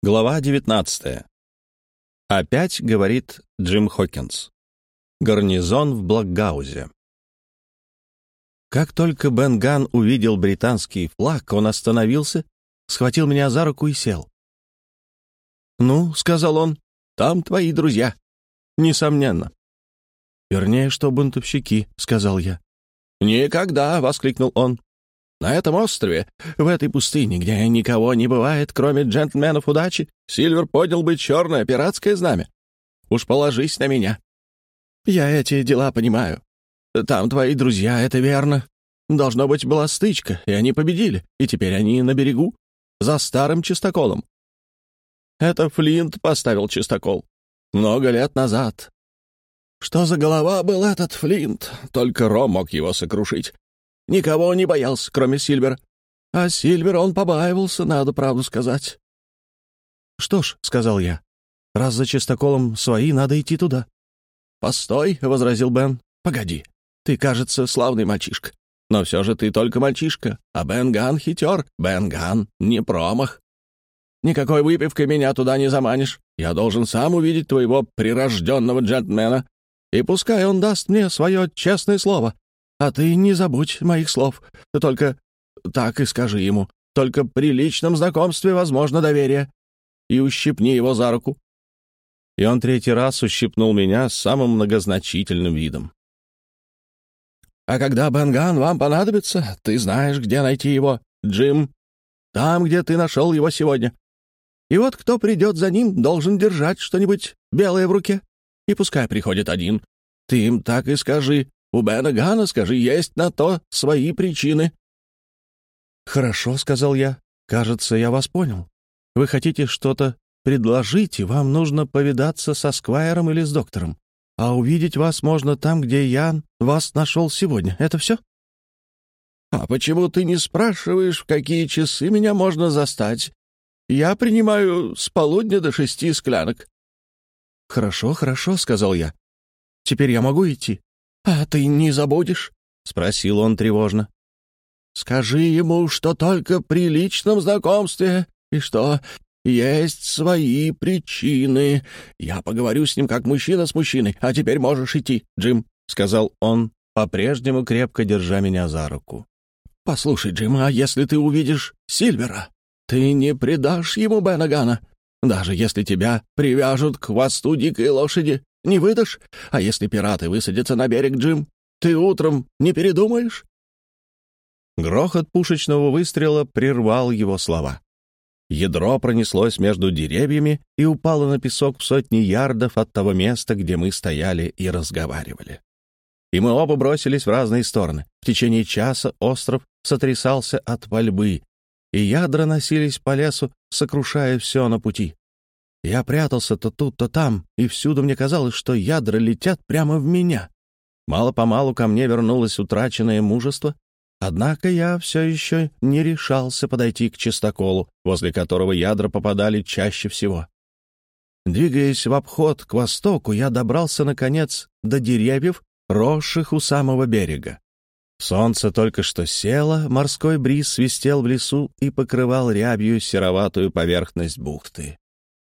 Глава 19. Опять говорит Джим Хокинс. Гарнизон в Блокгаузе. Как только Бен Ган увидел британский флаг, он остановился, схватил меня за руку и сел. «Ну», — сказал он, — «там твои друзья». «Несомненно». «Вернее, что бунтовщики», — сказал я. «Никогда!» — воскликнул он. На этом острове, в этой пустыне, где никого не бывает, кроме джентльменов удачи, Сильвер поднял бы черное пиратское знамя. Уж положись на меня. Я эти дела понимаю. Там твои друзья, это верно. Должно быть, была стычка, и они победили, и теперь они на берегу, за старым чистоколом. Это Флинт поставил чистокол. Много лет назад. Что за голова был этот Флинт? Только Ром мог его сокрушить. Никого не боялся, кроме Сильвера. А Сильвер он побаивался, надо правду сказать. «Что ж», — сказал я, — «раз за чистоколом свои, надо идти туда». «Постой», — возразил Бен, — «погоди. Ты, кажется, славный мальчишка. Но все же ты только мальчишка, а Бен Ган хитер. Бен Ган не промах. Никакой выпивкой меня туда не заманишь. Я должен сам увидеть твоего прирожденного джентльмена. И пускай он даст мне свое честное слово, а ты не забудь моих слов. Только так и скажи ему. Только при личном знакомстве возможно доверие. И ущипни его за руку». И он третий раз ущипнул меня с самым многозначительным видом. «А когда Бенган вам понадобится, ты знаешь, где найти его, Джим. Там, где ты нашел его сегодня. И вот кто придет за ним, должен держать что-нибудь белое в руке. И пускай приходит один. Ты им так и скажи. У Бена Гана, скажи, есть на то свои причины». «Хорошо», — сказал я. «Кажется, я вас понял. Вы хотите что-то предложить, и вам нужно повидаться со Сквайром или с доктором. А увидеть вас можно там, где я вас нашел сегодня. Это все?» «А почему ты не спрашиваешь, в какие часы меня можно застать? Я принимаю с полудня до шести склянок». «Хорошо, хорошо», — сказал я. «Теперь я могу идти?» «А ты не забудешь?» — спросил он тревожно. «Скажи ему, что только при личном знакомстве, и что есть свои причины. Я поговорю с ним как мужчина с мужчиной, а теперь можешь идти, Джим», — сказал он, по-прежнему крепко держа меня за руку. «Послушай, Джим, а если ты увидишь Сильвера, ты не предашь ему Беннагана, даже если тебя привяжут к хвосту дикой лошади не выдашь? А если пираты высадятся на берег, Джим, ты утром не передумаешь?» Грохот пушечного выстрела прервал его слова. Ядро пронеслось между деревьями и упало на песок в сотни ярдов от того места, где мы стояли и разговаривали. И мы оба бросились в разные стороны. В течение часа остров сотрясался от пальбы, и ядра носились по лесу, сокрушая все на пути. Я прятался то тут, то там, и всюду мне казалось, что ядра летят прямо в меня. Мало-помалу ко мне вернулось утраченное мужество, однако я все еще не решался подойти к чистоколу, возле которого ядра попадали чаще всего. Двигаясь в обход к востоку, я добрался, наконец, до деревьев, росших у самого берега. Солнце только что село, морской бриз свистел в лесу и покрывал рябью сероватую поверхность бухты.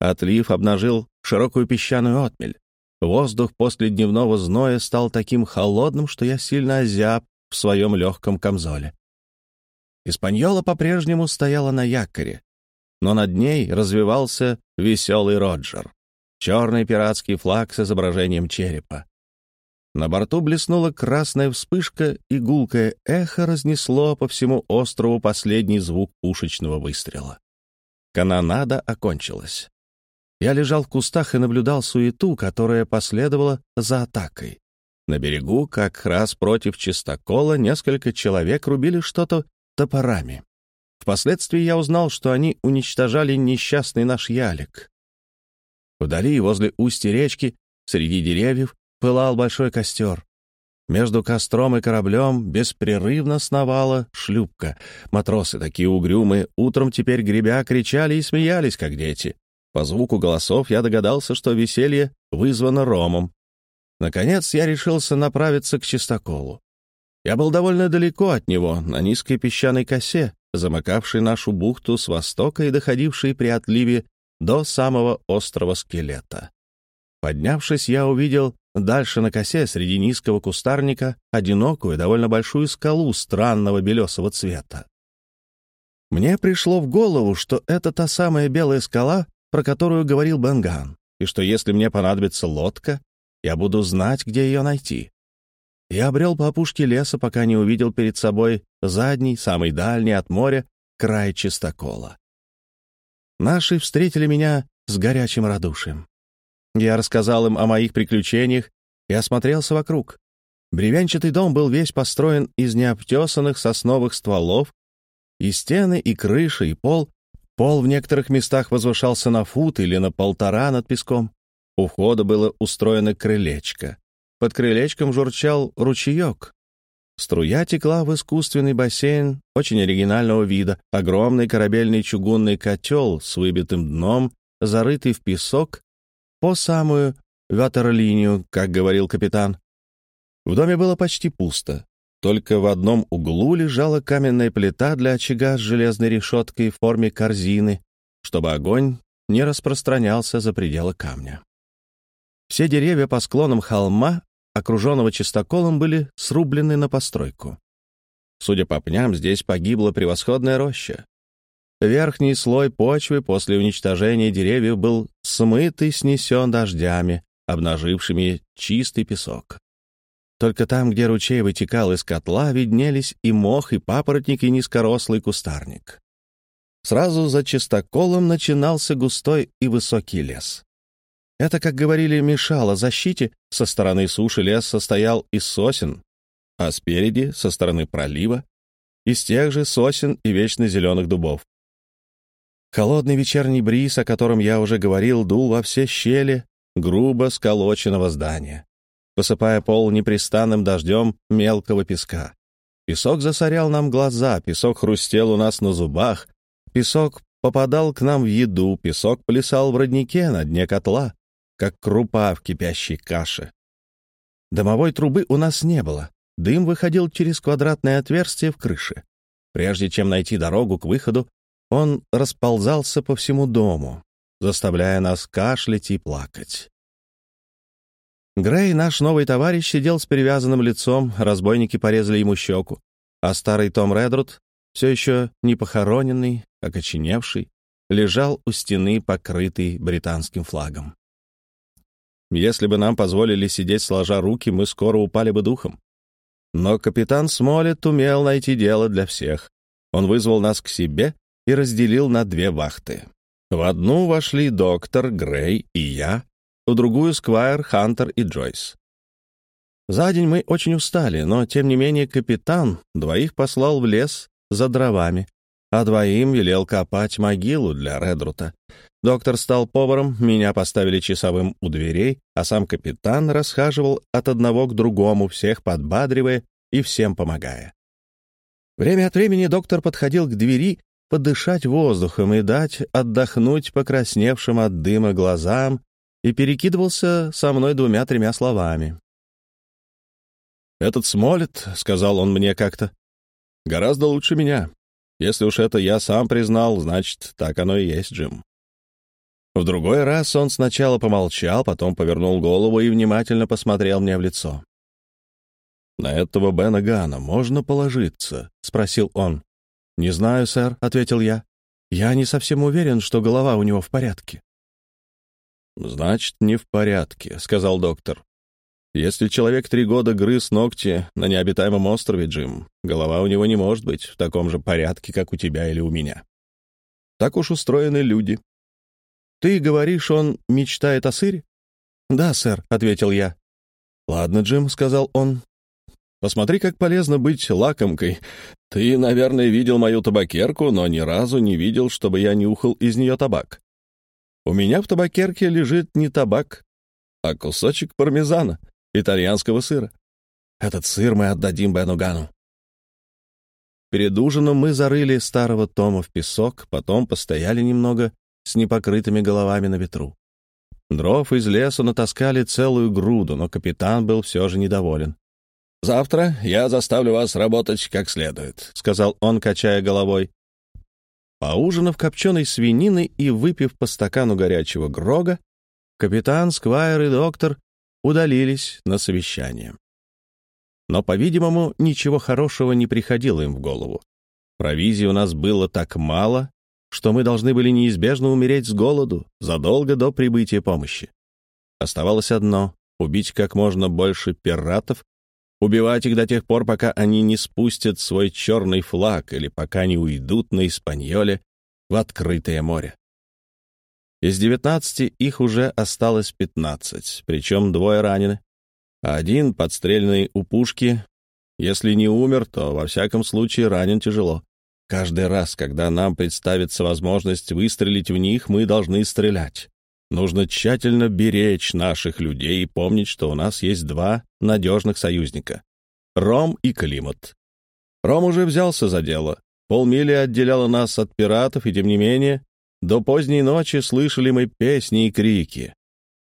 Отлив обнажил широкую песчаную отмель. Воздух после дневного зноя стал таким холодным, что я сильно озяб в своем легком камзоле. Испаньола по-прежнему стояла на якоре, но над ней развивался веселый Роджер, черный пиратский флаг с изображением черепа. На борту блеснула красная вспышка, и гулкое эхо разнесло по всему острову последний звук пушечного выстрела. Канонада окончилась. Я лежал в кустах и наблюдал суету, которая последовала за атакой. На берегу, как раз против чистокола, несколько человек рубили что-то топорами. Впоследствии я узнал, что они уничтожали несчастный наш ялик. Вдали, возле устья речки, среди деревьев, пылал большой костер. Между костром и кораблем беспрерывно сновала шлюпка. Матросы, такие угрюмые, утром теперь гребя, кричали и смеялись, как дети. По звуку голосов я догадался, что веселье вызвано ромом. Наконец я решился направиться к чистоколу. Я был довольно далеко от него, на низкой песчаной косе, замыкавшей нашу бухту с востока и доходившей при отливе до самого острова скелета. Поднявшись, я увидел дальше на косе среди низкого кустарника одинокую, довольно большую скалу странного белесого цвета. Мне пришло в голову, что это та самая белая скала, про которую говорил Бенган, и что если мне понадобится лодка, я буду знать, где ее найти. Я обрел по опушке леса, пока не увидел перед собой задний, самый дальний от моря, край чистокола. Наши встретили меня с горячим радушием. Я рассказал им о моих приключениях и осмотрелся вокруг. Бревенчатый дом был весь построен из необтесанных сосновых стволов, и стены, и крыша, и пол. Пол в некоторых местах возвышался на фут или на полтора над песком. У входа было устроено крылечко. Под крылечком журчал ручеек. Струя текла в искусственный бассейн очень оригинального вида, огромный корабельный чугунный котел с выбитым дном, зарытый в песок по самую ватерлинию, как говорил капитан. В доме было почти пусто. Только в одном углу лежала каменная плита для очага с железной решеткой в форме корзины, чтобы огонь не распространялся за пределы камня. Все деревья по склонам холма окруженного чистоколом, были срублены на постройку. Судя по пням, здесь погибла превосходная роща. Верхний слой почвы после уничтожения деревьев был смыт и снесен дождями, обнажившими чистый песок. Только там, где ручей вытекал из котла, виднелись и мох, и папоротник, и низкорослый кустарник. Сразу за чистоколом начинался густой и высокий лес. Это, как говорили, мешало защите. Со стороны суши лес состоял из сосен, а спереди, со стороны пролива, из тех же сосен и вечно зеленых дубов. Холодный вечерний бриз, о котором я уже говорил, дул во все щели грубо сколоченного здания, посыпая пол непрестанным дождем мелкого песка. Песок засорял нам глаза, песок хрустел у нас на зубах, песок попадал к нам в еду, песок плясал в роднике на дне котла, как крупа в кипящей каше. Домовой трубы у нас не было. Дым выходил через квадратное отверстие в крыше. Прежде чем найти дорогу к выходу, он расползался по всему дому, заставляя нас кашлять и плакать. Грей, наш новый товарищ, сидел с перевязанным лицом, разбойники порезали ему щеку, а старый Том Редруд, все еще не похороненный, окоченевший, лежал у стены, покрытый британским флагом. Если бы нам позволили сидеть сложа руки, мы скоро упали бы духом. Но капитан Смолет умел найти дело для всех. Он вызвал нас к себе и разделил на две вахты. В одну вошли доктор, Грей и я, в другую — Сквайр, Хантер и Джойс. За день мы очень устали, но, тем не менее, капитан двоих послал в лес за дровами, а двоим велел копать могилу для Редрута. Доктор стал поваром, меня поставили часовым у дверей, а сам капитан расхаживал от одного к другому, всех подбадривая и всем помогая. Время от времени доктор подходил к двери подышать воздухом и дать отдохнуть покрасневшим от дыма глазам и перекидывался со мной двумя-тремя словами. «Этот Смолет», — сказал он мне как-то, — «гораздо лучше меня. Если уж это я сам признал, значит, так оно и есть, Джим». В другой раз он сначала помолчал, потом повернул голову и внимательно посмотрел мне в лицо. «На этого Бена Гана можно положиться?» — спросил он. «Не знаю, сэр», — ответил я. «Я не совсем уверен, что голова у него в порядке». «Значит, не в порядке», — сказал доктор. «Если человек три года грыз ногти на необитаемом острове, Джим, голова у него не может быть в таком же порядке, как у тебя или у меня. Так уж устроены люди. «Ты говоришь, он мечтает о сыре?» «Да, сэр», — ответил я. «Ладно, Джим», — сказал он. «Посмотри, как полезно быть лакомкой. Ты, наверное, видел мою табакерку, но ни разу не видел, чтобы я нюхал из нее табак. У меня в табакерке лежит не табак, а кусочек пармезана, итальянского сыра. Этот сыр мы отдадим Бену Гану». Перед ужином мы зарыли старого Тома в песок, потом постояли немного с непокрытыми головами на ветру. Дров из леса натаскали целую груду, но капитан был все же недоволен. «Завтра я заставлю вас работать как следует», — сказал он, качая головой. Поужинав копченой свининой и выпив по стакану горячего грога, капитан, сквайр и доктор удалились на совещание. Но, по-видимому, ничего хорошего не приходило им в голову. Провизии у нас было так мало, что мы должны были неизбежно умереть с голоду задолго до прибытия помощи. Оставалось одно — убить как можно больше пиратов, убивать их до тех пор, пока они не спустят свой черный флаг или пока не уйдут на Испаньоле в открытое море. Из девятнадцати их уже осталось пятнадцать, причем двое ранены. А один, подстрельный у пушки, если не умер, то во всяком случае ранен тяжело. Каждый раз, когда нам представится возможность выстрелить в них, мы должны стрелять. Нужно тщательно беречь наших людей и помнить, что у нас есть два надежных союзника — Ром и Климат. Ром уже взялся за дело. Полмили отделяло нас от пиратов, и тем не менее до поздней ночи слышали мы песни и крики.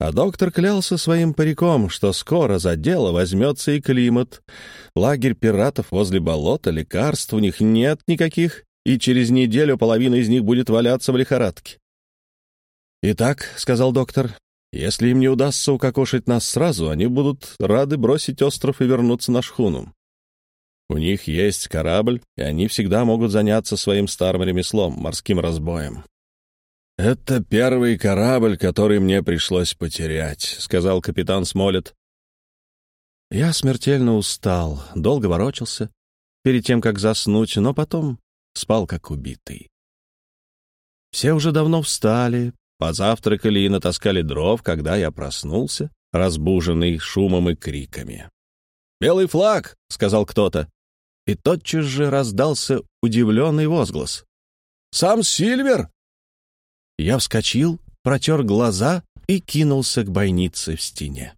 А доктор клялся своим париком, что скоро за дело возьмется и климат. Лагерь пиратов возле болота, лекарств у них нет никаких, и через неделю половина из них будет валяться в лихорадке. «Итак», — сказал доктор, — «если им не удастся укокошить нас сразу, они будут рады бросить остров и вернуться на шхуну. У них есть корабль, и они всегда могут заняться своим старым ремеслом, морским разбоем. «Это первый корабль, который мне пришлось потерять», — сказал капитан Смолет. Я смертельно устал, долго ворочался, перед тем, как заснуть, но потом спал как убитый. Все уже давно встали, позавтракали и натаскали дров, когда я проснулся, разбуженный шумом и криками. «Белый флаг!» — сказал кто-то. И тотчас же раздался удивленный возглас. «Сам Сильвер!» Я вскочил, протер глаза и кинулся к бойнице в стене.